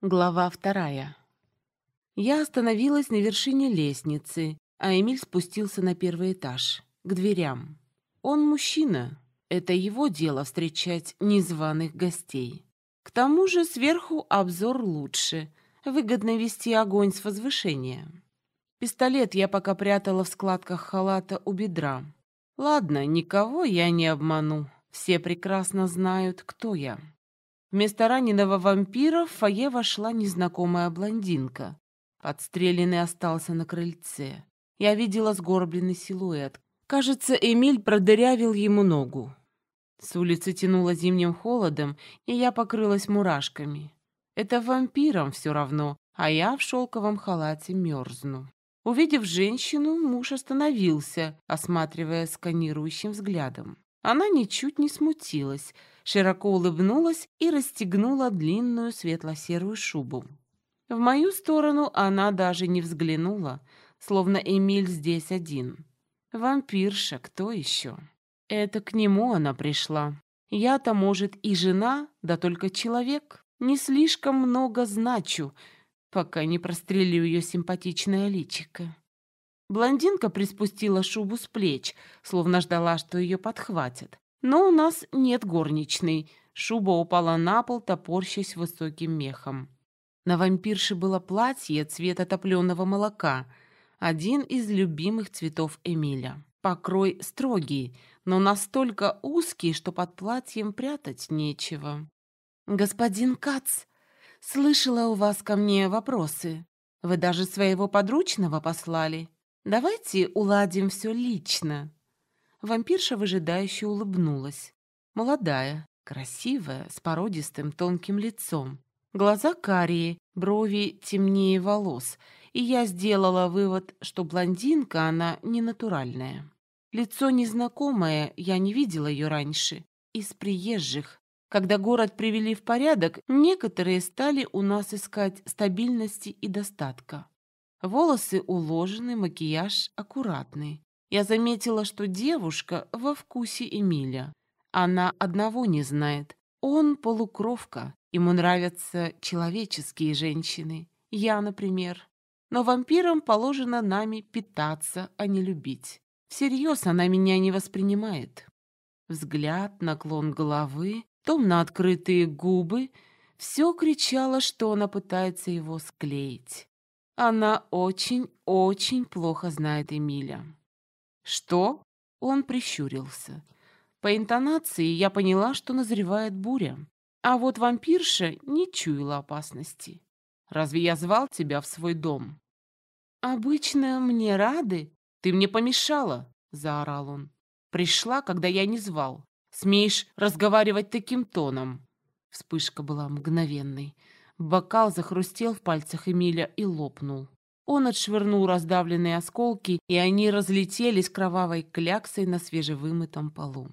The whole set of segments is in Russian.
Глава вторая. Я остановилась на вершине лестницы, а Эмиль спустился на первый этаж, к дверям. Он мужчина. Это его дело встречать незваных гостей. К тому же сверху обзор лучше. Выгодно вести огонь с возвышения. Пистолет я пока прятала в складках халата у бедра. Ладно, никого я не обману. Все прекрасно знают, кто я. Вместо раненого вампира в фойе вошла незнакомая блондинка. Подстреленный остался на крыльце. Я видела сгорбленный силуэт. Кажется, Эмиль продырявил ему ногу. С улицы тянуло зимним холодом, и я покрылась мурашками. Это вампирам все равно, а я в шелковом халате мерзну. Увидев женщину, муж остановился, осматривая сканирующим взглядом. Она ничуть не смутилась, широко улыбнулась и расстегнула длинную светло-серую шубу. В мою сторону она даже не взглянула, словно Эмиль здесь один. Вампирша, кто еще? Это к нему она пришла. Я-то, может, и жена, да только человек. Не слишком много значу, пока не прострелю ее симпатичное личико. Блондинка приспустила шубу с плеч, словно ждала, что ее подхватят. Но у нас нет горничной. Шуба упала на пол, топорщась высоким мехом. На вампирше было платье цвета топленого молока, один из любимых цветов Эмиля. Покрой строгий, но настолько узкий, что под платьем прятать нечего. «Господин Кац, слышала у вас ко мне вопросы. Вы даже своего подручного послали. Давайте уладим все лично». Вампирша выжидающе улыбнулась. Молодая, красивая, с породистым тонким лицом. Глаза карие, брови темнее волос, и я сделала вывод, что блондинка она не натуральная. Лицо незнакомое, я не видела ее раньше. Из приезжих. Когда город привели в порядок, некоторые стали у нас искать стабильности и достатка. Волосы уложены, макияж аккуратный. Я заметила, что девушка во вкусе Эмиля. Она одного не знает. Он полукровка. Ему нравятся человеческие женщины. Я, например. Но вампирам положено нами питаться, а не любить. Всерьез она меня не воспринимает. Взгляд, наклон головы, томно открытые губы — все кричало, что она пытается его склеить. Она очень-очень плохо знает Эмиля. «Что?» Он прищурился. По интонации я поняла, что назревает буря. А вот вампирша не чуяла опасности. «Разве я звал тебя в свой дом?» «Обычно мне рады. Ты мне помешала!» — заорал он. «Пришла, когда я не звал. Смеешь разговаривать таким тоном?» Вспышка была мгновенной. Бокал захрустел в пальцах Эмиля и лопнул. Он отшвырнул раздавленные осколки, и они разлетелись кровавой кляксой на свежевымытом полу.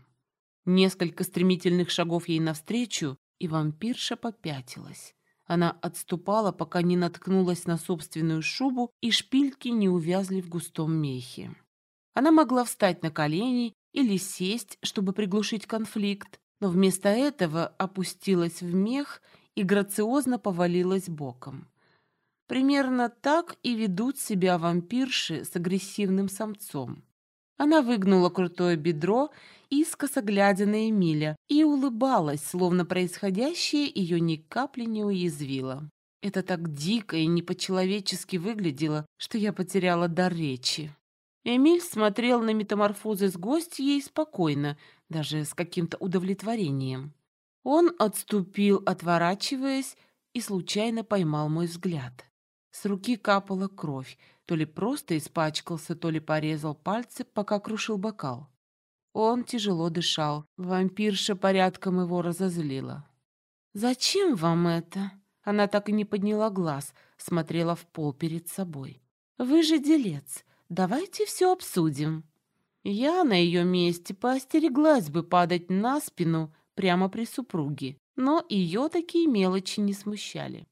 Несколько стремительных шагов ей навстречу, и вампирша попятилась. Она отступала, пока не наткнулась на собственную шубу, и шпильки не увязли в густом мехе. Она могла встать на колени или сесть, чтобы приглушить конфликт, но вместо этого опустилась в мех и грациозно повалилась боком. Примерно так и ведут себя вампирши с агрессивным самцом. Она выгнула крутое бедро, искоса глядя на Эмиля, и улыбалась, словно происходящее ее ни капли не уязвило. Это так дико и не по-человечески выглядело, что я потеряла дар речи. Эмиль смотрел на метаморфозы с гостьей спокойно, даже с каким-то удовлетворением. Он отступил, отворачиваясь, и случайно поймал мой взгляд. С руки капала кровь, то ли просто испачкался, то ли порезал пальцы, пока крушил бокал. Он тяжело дышал, вампирша порядком его разозлила. «Зачем вам это?» Она так и не подняла глаз, смотрела в пол перед собой. «Вы же делец, давайте все обсудим». Я на ее месте поостереглась бы падать на спину прямо при супруге, но ее такие мелочи не смущали.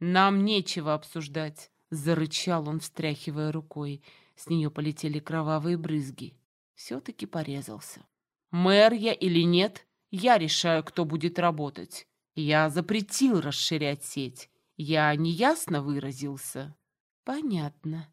«Нам нечего обсуждать», — зарычал он, встряхивая рукой. С нее полетели кровавые брызги. Все-таки порезался. «Мэр я или нет, я решаю, кто будет работать. Я запретил расширять сеть. Я неясно выразился. Понятно.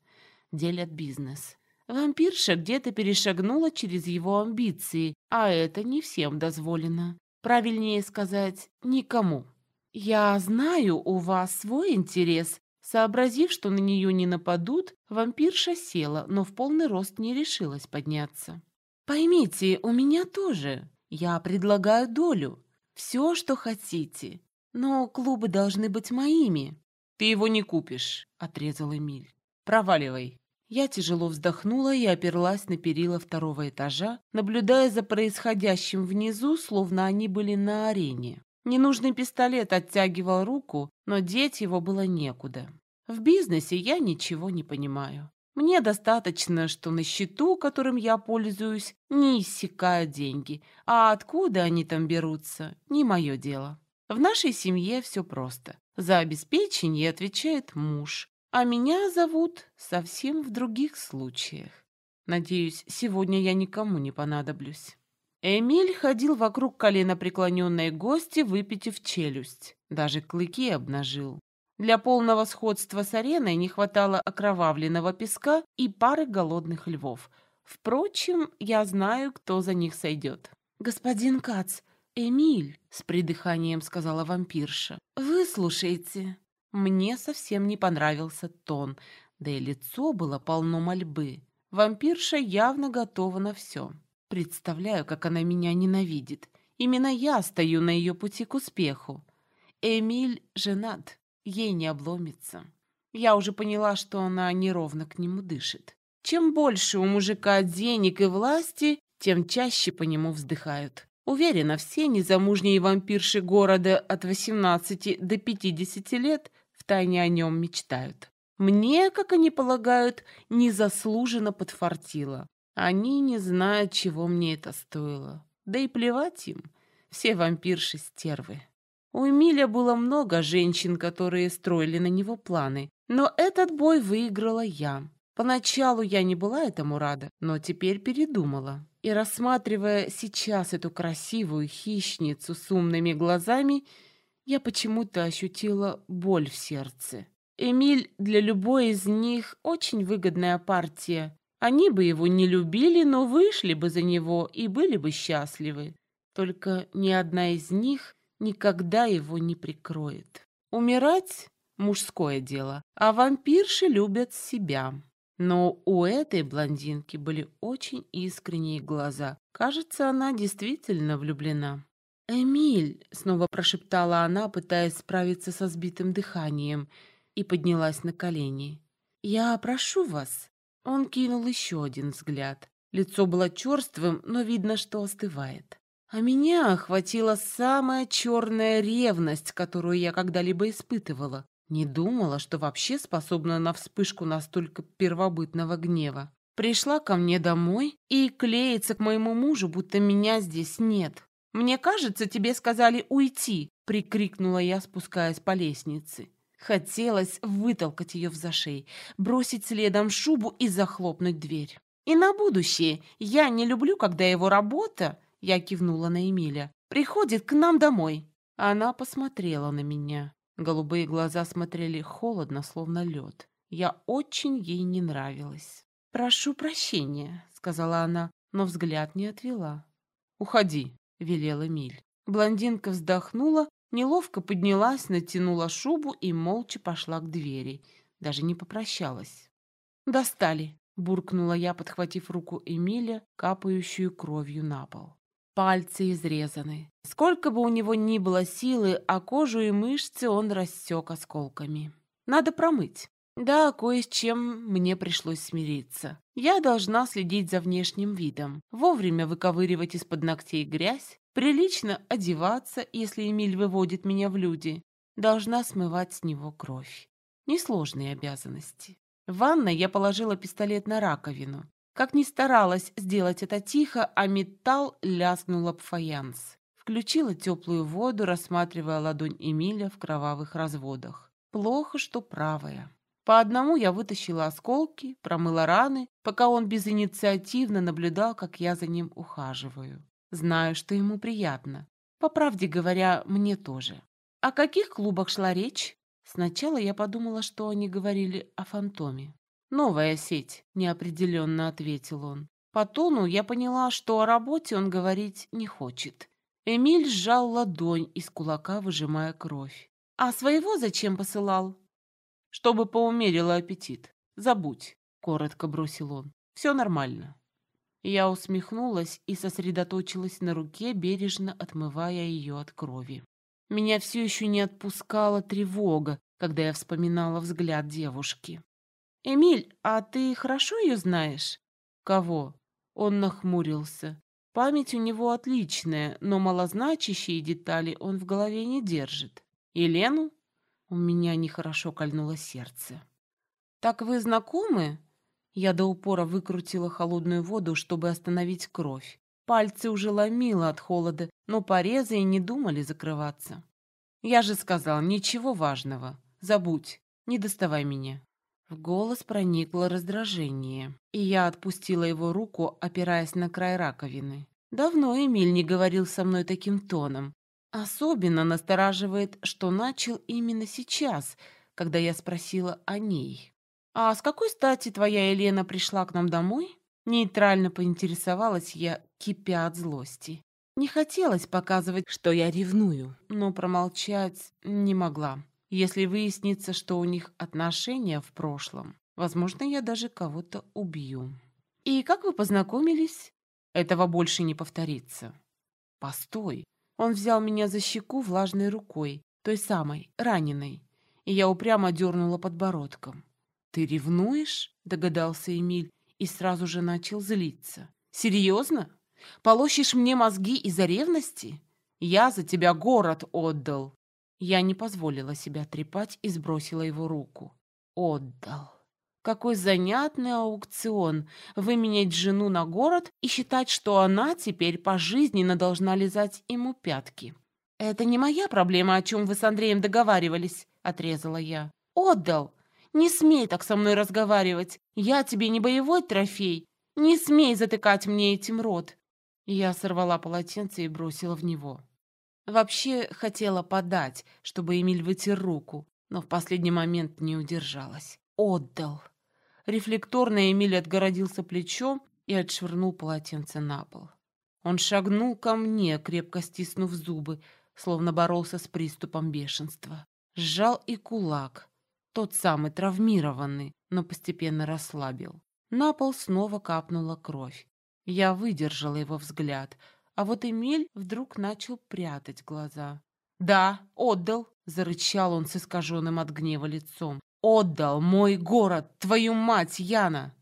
Делят бизнес. Вампирша где-то перешагнула через его амбиции, а это не всем дозволено. Правильнее сказать, никому. Я знаю, у вас свой интерес. Сообразив, что на нее не нападут, вампирша села, но в полный рост не решилась подняться. Поймите, у меня тоже. Я предлагаю долю. Все, что хотите. Но клубы должны быть моими. Ты его не купишь, отрезал Эмиль. Проваливай. Я тяжело вздохнула и оперлась на перила второго этажа, наблюдая за происходящим внизу, словно они были на арене. Ненужный пистолет оттягивал руку, но деть его было некуда. В бизнесе я ничего не понимаю. Мне достаточно, что на счету, которым я пользуюсь, не иссякают деньги, а откуда они там берутся, не мое дело. В нашей семье все просто. За обеспечение отвечает муж, а меня зовут совсем в других случаях. Надеюсь, сегодня я никому не понадоблюсь. Эмиль ходил вокруг колена преклоненной гости, выпитив челюсть. Даже клыки обнажил. Для полного сходства с ареной не хватало окровавленного песка и пары голодных львов. Впрочем, я знаю, кто за них сойдет. «Господин Кац, Эмиль», — с придыханием сказала вампирша, — «выслушайте». Мне совсем не понравился тон, да и лицо было полно мольбы. Вампирша явно готова на все. Представляю, как она меня ненавидит. Именно я стою на ее пути к успеху. Эмиль женат, ей не обломится. Я уже поняла, что она неровно к нему дышит. Чем больше у мужика денег и власти, тем чаще по нему вздыхают. Уверена, все незамужние вампирши города от 18 до 50 лет втайне о нем мечтают. Мне, как они полагают, незаслуженно подфартило. Они не знают, чего мне это стоило. Да и плевать им. Все вампирши стервы. У Эмиля было много женщин, которые строили на него планы. Но этот бой выиграла я. Поначалу я не была этому рада, но теперь передумала. И рассматривая сейчас эту красивую хищницу с умными глазами, я почему-то ощутила боль в сердце. Эмиль для любой из них очень выгодная партия. Они бы его не любили, но вышли бы за него и были бы счастливы. Только ни одна из них никогда его не прикроет. Умирать – мужское дело, а вампирши любят себя. Но у этой блондинки были очень искренние глаза. Кажется, она действительно влюблена. «Эмиль!» — снова прошептала она, пытаясь справиться со сбитым дыханием, и поднялась на колени. «Я прошу вас!» Он кинул еще один взгляд. Лицо было черствым, но видно, что остывает. А меня охватила самая черная ревность, которую я когда-либо испытывала. Не думала, что вообще способна на вспышку настолько первобытного гнева. Пришла ко мне домой и клеится к моему мужу, будто меня здесь нет. «Мне кажется, тебе сказали уйти!» — прикрикнула я, спускаясь по лестнице. Хотелось вытолкать ее в зашей, бросить следом шубу и захлопнуть дверь. «И на будущее. Я не люблю, когда его работа...» — я кивнула на Эмиля. «Приходит к нам домой». Она посмотрела на меня. Голубые глаза смотрели холодно, словно лед. Я очень ей не нравилась. «Прошу прощения», — сказала она, но взгляд не отвела. «Уходи», — велел Эмиль. Блондинка вздохнула, неловко поднялась, натянула шубу и молча пошла к двери. Даже не попрощалась. «Достали», — буркнула я, подхватив руку Эмиля, капающую кровью на пол. Пальцы изрезаны. Сколько бы у него ни было силы, а кожу и мышцы он рассек осколками. Надо промыть. Да, кое с чем мне пришлось смириться. Я должна следить за внешним видом, вовремя выковыривать из-под ногтей грязь, прилично одеваться, если Эмиль выводит меня в люди, должна смывать с него кровь. Несложные обязанности. В ванной я положила пистолет на раковину. Как ни старалась сделать это тихо, а металл лязгнул об фаянс. Включила теплую воду, рассматривая ладонь Эмиля в кровавых разводах. Плохо, что правая. По одному я вытащила осколки, промыла раны, пока он безинициативно наблюдал, как я за ним ухаживаю. Знаю, что ему приятно. По правде говоря, мне тоже. О каких клубах шла речь? Сначала я подумала, что они говорили о фантоме. «Новая сеть», — неопределенно ответил он. По тону я поняла, что о работе он говорить не хочет. Эмиль сжал ладонь из кулака, выжимая кровь. «А своего зачем посылал?» «Чтобы поумерила аппетит. Забудь», — коротко бросил он. «Все нормально». Я усмехнулась и сосредоточилась на руке, бережно отмывая ее от крови. Меня все еще не отпускала тревога, когда я вспоминала взгляд девушки. «Эмиль, а ты хорошо ее знаешь?» «Кого?» Он нахмурился. Память у него отличная, но малозначащие детали он в голове не держит. «Елену?» У меня нехорошо кольнуло сердце. «Так вы знакомы?» Я до упора выкрутила холодную воду, чтобы остановить кровь. Пальцы уже ломило от холода, но порезы и не думали закрываться. «Я же сказал, ничего важного. Забудь, не доставай меня». В голос проникло раздражение, и я отпустила его руку, опираясь на край раковины. Давно Эмиль не говорил со мной таким тоном. Особенно настораживает, что начал именно сейчас, когда я спросила о ней. «А с какой стати твоя Елена пришла к нам домой?» Нейтрально поинтересовалась я, кипя от злости. Не хотелось показывать, что я ревную, но промолчать не могла. Если выяснится, что у них отношения в прошлом, возможно, я даже кого-то убью. «И как вы познакомились?» «Этого больше не повторится». «Постой». Он взял меня за щеку влажной рукой, той самой, раненой, и я упрямо дернула подбородком. «Ты ревнуешь?» — догадался Эмиль и сразу же начал злиться. «Серьезно? Полощешь мне мозги из-за ревности? Я за тебя город отдал!» Я не позволила себя трепать и сбросила его руку. «Отдал!» Какой занятный аукцион — выменять жену на город и считать, что она теперь пожизненно должна лизать ему пятки. «Это не моя проблема, о чем вы с Андреем договаривались», — отрезала я. «Отдал! Не смей так со мной разговаривать. Я тебе не боевой трофей. Не смей затыкать мне этим рот. Я сорвала полотенце и бросила в него. Вообще хотела подать, чтобы Эмиль вытер руку, но в последний момент не удержалась. Отдал. Рефлекторно Эмиль отгородился плечом и отшвырнул полотенце на пол. Он шагнул ко мне, крепко стиснув зубы, словно боролся с приступом бешенства. Сжал и кулак, тот самый травмированный, но постепенно расслабил. На пол снова капнула кровь. Я выдержала его взгляд, а вот Эмиль вдруг начал прятать глаза. «Да, отдал!» — зарычал он с искаженным от гнева лицом. «Отдал мой город, твою мать, Яна!»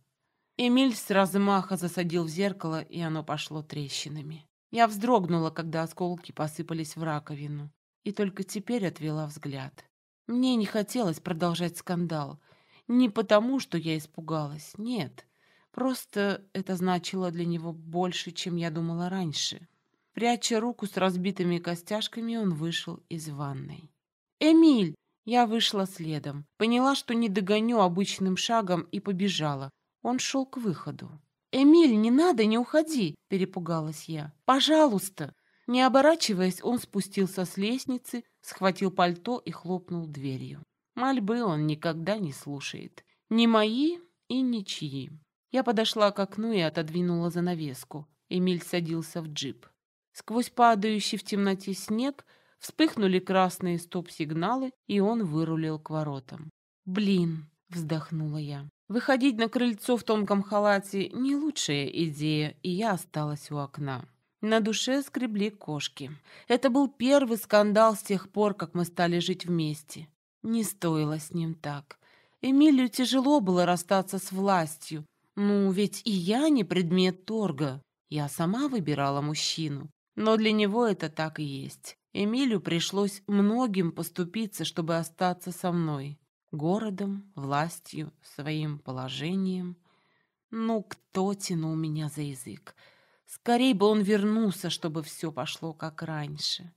Эмиль с размаха засадил в зеркало, и оно пошло трещинами. Я вздрогнула, когда осколки посыпались в раковину, и только теперь отвела взгляд. Мне не хотелось продолжать скандал. Не потому, что я испугалась, нет. Просто это значило для него больше, чем я думала раньше. Пряча руку с разбитыми костяшками, он вышел из ванной. «Эмиль!» Я вышла следом. Поняла, что не догоню обычным шагом и побежала. Он шел к выходу. «Эмиль, не надо, не уходи!» – перепугалась я. «Пожалуйста!» Не оборачиваясь, он спустился с лестницы, схватил пальто и хлопнул дверью. Мольбы он никогда не слушает. Ни мои и ничьи. Я подошла к окну и отодвинула занавеску. Эмиль садился в джип. Сквозь падающий в темноте снег вспыхнули красные стоп-сигналы, и он вырулил к воротам. «Блин!» — вздохнула я. Выходить на крыльцо в тонком халате — не лучшая идея, и я осталась у окна. На душе скребли кошки. Это был первый скандал с тех пор, как мы стали жить вместе. Не стоило с ним так. Эмилию тяжело было расстаться с властью. Ну, ведь и я не предмет торга. Я сама выбирала мужчину. Но для него это так и есть. Эмилию пришлось многим поступиться, чтобы остаться со мной. Городом, властью, своим положением. Ну, кто тянул меня за язык? Скорей бы он вернулся, чтобы все пошло как раньше.